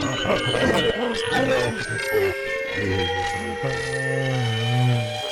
Oh, my God.